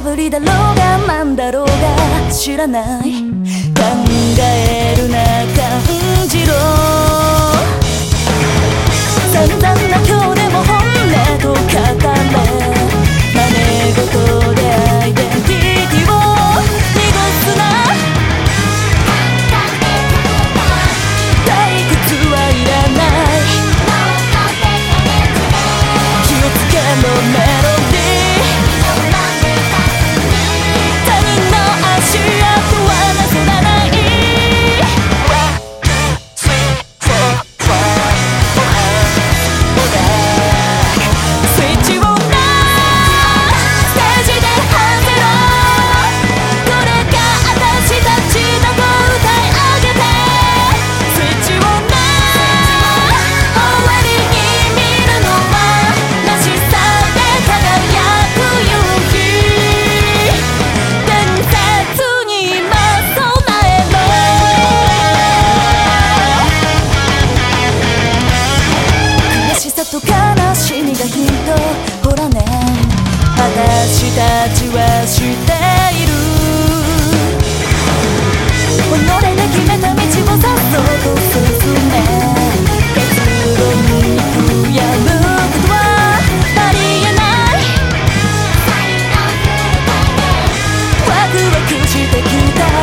ぶりだろうがなんだろうが知らない。考える中しみがヒントほらね私たちは知っている。己で決めた道をさっそうと進め結論に悔やむことはありえない。ワクワクしてきた。